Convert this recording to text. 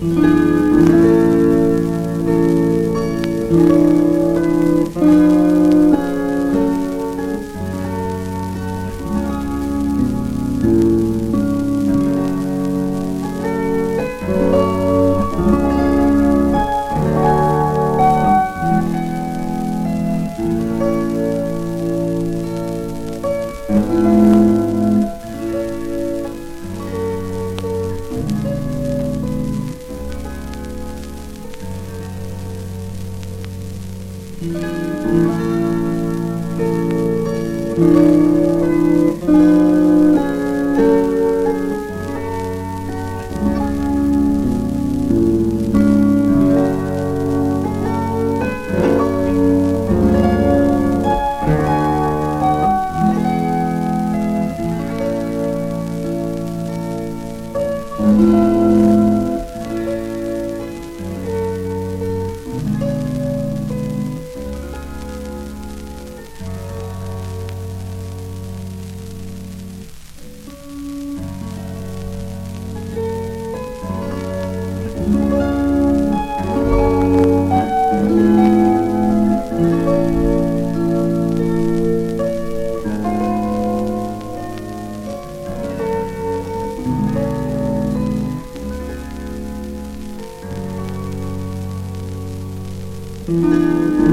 Thank you. Thank you. Música